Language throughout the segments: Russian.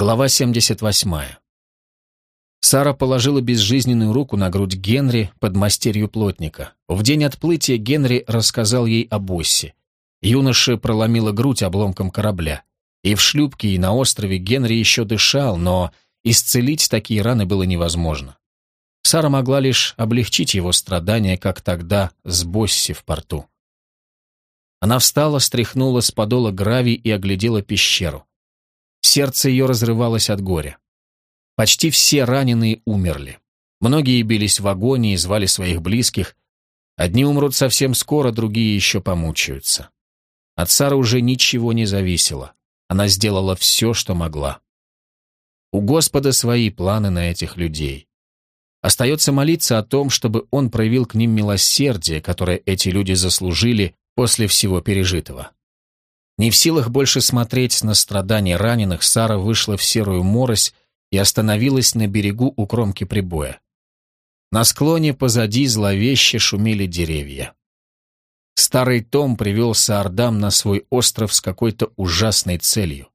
Глава 78. Сара положила безжизненную руку на грудь Генри под мастерью плотника. В день отплытия Генри рассказал ей о боссе. Юноша проломила грудь обломком корабля. И в шлюпке, и на острове Генри еще дышал, но исцелить такие раны было невозможно. Сара могла лишь облегчить его страдания, как тогда с Босси в порту. Она встала, стряхнула с подола гравий и оглядела пещеру. Сердце ее разрывалось от горя. Почти все раненые умерли. Многие бились в агонии звали своих близких. Одни умрут совсем скоро, другие еще помучаются. От Сары уже ничего не зависело. Она сделала все, что могла. У Господа свои планы на этих людей. Остается молиться о том, чтобы Он проявил к ним милосердие, которое эти люди заслужили после всего пережитого. Не в силах больше смотреть на страдания раненых, Сара вышла в серую морось и остановилась на берегу у кромки прибоя. На склоне позади зловеще шумели деревья. Старый Том привел Саардам на свой остров с какой-то ужасной целью.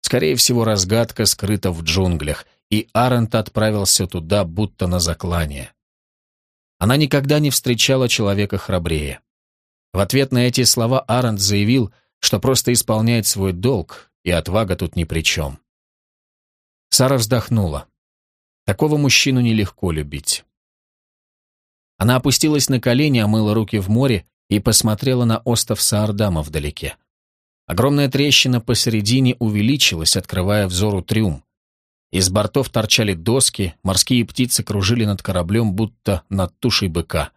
Скорее всего, разгадка скрыта в джунглях, и Арент отправился туда, будто на заклание. Она никогда не встречала человека храбрее. В ответ на эти слова Арент заявил, что просто исполняет свой долг, и отвага тут ни при чем. Сара вздохнула. Такого мужчину нелегко любить. Она опустилась на колени, омыла руки в море и посмотрела на остров Саардама вдалеке. Огромная трещина посередине увеличилась, открывая взору трюм. Из бортов торчали доски, морские птицы кружили над кораблем, будто над тушей быка.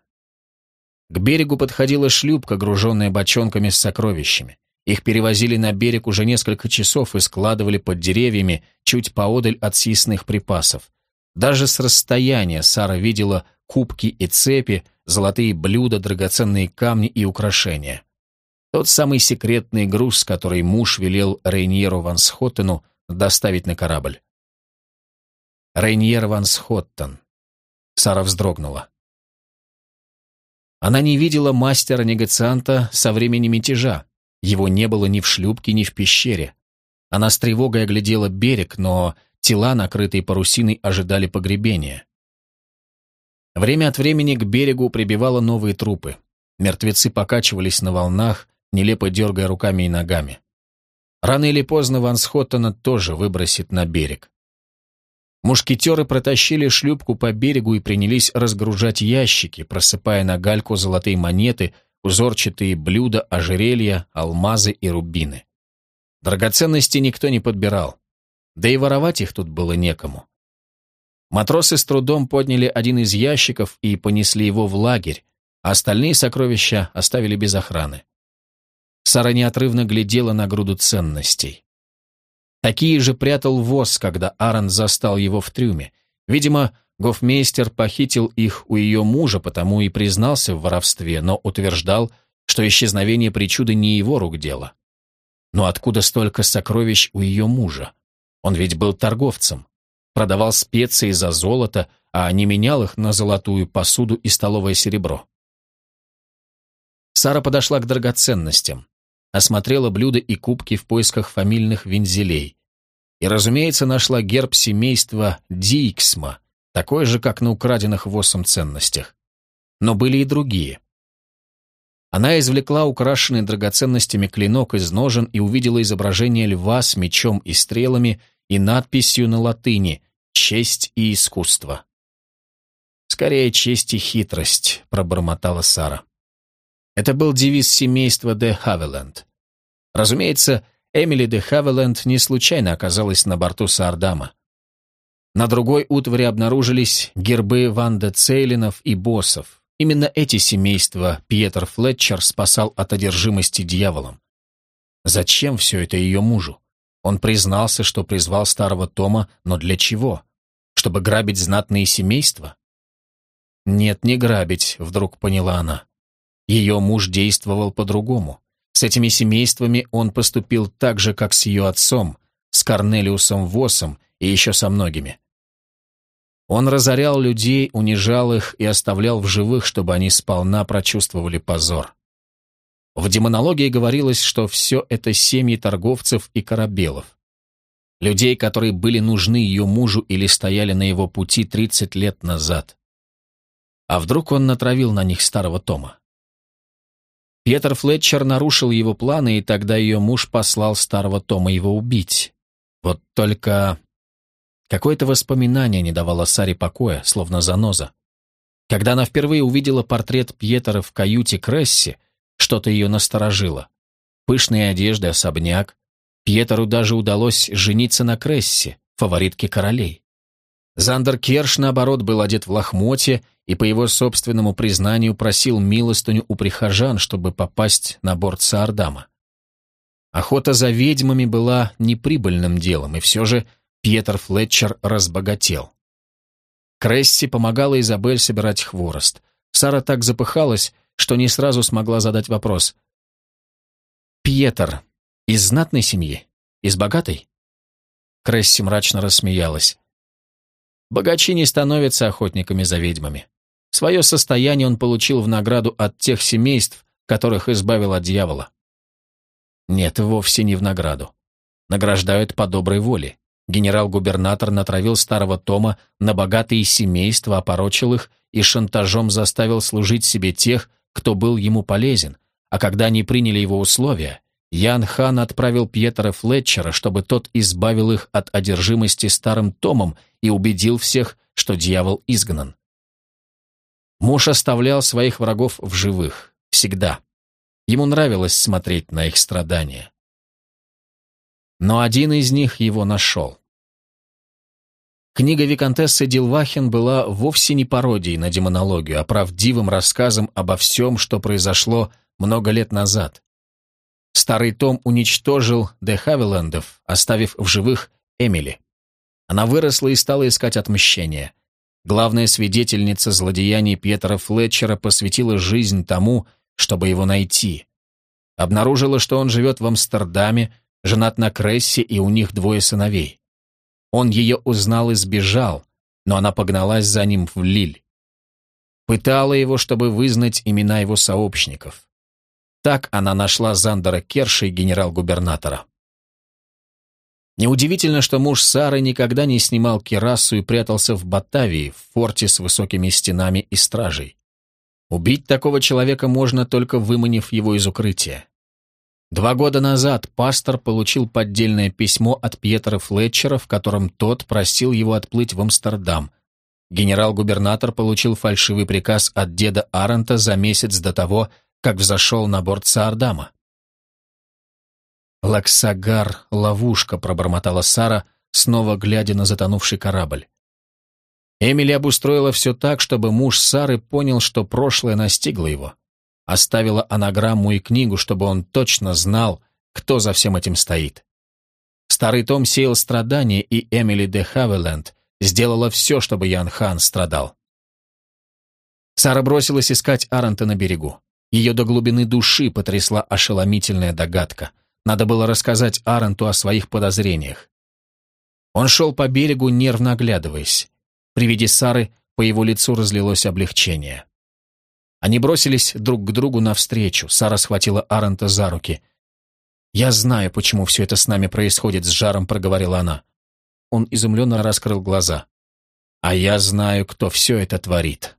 К берегу подходила шлюпка, груженная бочонками с сокровищами. Их перевозили на берег уже несколько часов и складывали под деревьями, чуть поодаль от съестных припасов. Даже с расстояния Сара видела кубки и цепи, золотые блюда, драгоценные камни и украшения. Тот самый секретный груз, который муж велел Рейньеру Ван Схоттену доставить на корабль. Рейньер Ван Схоттен. Сара вздрогнула. Она не видела мастера-негацианта со времени мятежа, его не было ни в шлюпке, ни в пещере. Она с тревогой оглядела берег, но тела, накрытые парусиной, ожидали погребения. Время от времени к берегу прибивало новые трупы. Мертвецы покачивались на волнах, нелепо дергая руками и ногами. Рано или поздно Ван Схоттона тоже выбросит на берег. Мушкетеры протащили шлюпку по берегу и принялись разгружать ящики, просыпая на гальку золотые монеты, узорчатые блюда, ожерелья, алмазы и рубины. Драгоценности никто не подбирал, да и воровать их тут было некому. Матросы с трудом подняли один из ящиков и понесли его в лагерь, а остальные сокровища оставили без охраны. Сара неотрывно глядела на груду ценностей. Такие же прятал воз, когда Аарон застал его в трюме. Видимо, Гофмейстер похитил их у ее мужа, потому и признался в воровстве, но утверждал, что исчезновение причуды не его рук дело. Но откуда столько сокровищ у ее мужа? Он ведь был торговцем, продавал специи за золото, а не менял их на золотую посуду и столовое серебро. Сара подошла к драгоценностям, осмотрела блюда и кубки в поисках фамильных вензелей и, разумеется, нашла герб семейства Диксма, такой же, как на украденных восом ценностях. Но были и другие. Она извлекла украшенный драгоценностями клинок из ножен и увидела изображение льва с мечом и стрелами и надписью на латыни «Честь и искусство». «Скорее, честь и хитрость», — пробормотала Сара. Это был девиз семейства де Хавеленд. Разумеется, Эмили де Хавеленд не случайно оказалась на борту Саардама. На другой утвари обнаружились гербы Ванда Цейлинов и Боссов. Именно эти семейства Пьетер Флетчер спасал от одержимости дьяволом. Зачем все это ее мужу? Он признался, что призвал старого Тома, но для чего? Чтобы грабить знатные семейства? Нет, не грабить, вдруг поняла она. Ее муж действовал по-другому. С этими семействами он поступил так же, как с ее отцом, с Корнелиусом Восом и еще со многими. Он разорял людей, унижал их и оставлял в живых, чтобы они сполна прочувствовали позор. В демонологии говорилось, что все это семьи торговцев и корабелов. людей, которые были нужны ее мужу или стояли на его пути 30 лет назад. А вдруг он натравил на них старого Тома? Пьетер Флетчер нарушил его планы, и тогда ее муж послал старого Тома его убить. Вот только... Какое-то воспоминание не давало Саре покоя, словно заноза. Когда она впервые увидела портрет Пьетера в каюте Кресси, что-то ее насторожило. Пышные одежды, особняк. Пьетеру даже удалось жениться на Кресси, фаворитке королей. Зандер Керш, наоборот, был одет в лохмотье и, по его собственному признанию, просил милостыню у прихожан, чтобы попасть на борт Саардама. Охота за ведьмами была неприбыльным делом, и все же Пьетер Флетчер разбогател. Кресси помогала Изабель собирать хворост. Сара так запыхалась, что не сразу смогла задать вопрос. «Пьетер, из знатной семьи? Из богатой?» Кресси мрачно рассмеялась. «Богачи не становятся охотниками за ведьмами. Свое состояние он получил в награду от тех семейств, которых избавил от дьявола. Нет, вовсе не в награду. Награждают по доброй воле. Генерал-губернатор натравил старого Тома на богатые семейства, опорочил их и шантажом заставил служить себе тех, кто был ему полезен, а когда они приняли его условия, Ян Хан отправил Пьетера Флетчера, чтобы тот избавил их от одержимости старым Томом и убедил всех, что дьявол изгнан. Муж оставлял своих врагов в живых, всегда. Ему нравилось смотреть на их страдания но один из них его нашел. Книга Викантессы Дилвахин была вовсе не пародией на демонологию, а правдивым рассказом обо всем, что произошло много лет назад. Старый Том уничтожил Де Хавиландов, оставив в живых Эмили. Она выросла и стала искать отмщения. Главная свидетельница злодеяний Пьетера Флетчера посвятила жизнь тому, чтобы его найти. Обнаружила, что он живет в Амстердаме, женат на Крессе, и у них двое сыновей. Он ее узнал и сбежал, но она погналась за ним в Лиль. Пытала его, чтобы вызнать имена его сообщников. Так она нашла Зандера Керша и генерал-губернатора. Неудивительно, что муж Сары никогда не снимал кирасу и прятался в Батавии, в форте с высокими стенами и стражей. Убить такого человека можно, только выманив его из укрытия. Два года назад пастор получил поддельное письмо от Пьетера Флетчера, в котором тот просил его отплыть в Амстердам. Генерал-губернатор получил фальшивый приказ от деда Арента за месяц до того, как взошел на борт Саардама. «Лаксагар, ловушка», — пробормотала Сара, снова глядя на затонувший корабль. Эмили обустроила все так, чтобы муж Сары понял, что прошлое настигло его. Оставила анаграмму и книгу, чтобы он точно знал, кто за всем этим стоит. Старый Том сеял страдания, и Эмили де Хавеленд сделала все, чтобы Ян Хан страдал. Сара бросилась искать Аранта на берегу. Ее до глубины души потрясла ошеломительная догадка. Надо было рассказать Аранту о своих подозрениях. Он шел по берегу, нервно оглядываясь. При виде Сары по его лицу разлилось облегчение. Они бросились друг к другу навстречу. Сара схватила Арента за руки. «Я знаю, почему все это с нами происходит», — с жаром проговорила она. Он изумленно раскрыл глаза. «А я знаю, кто все это творит».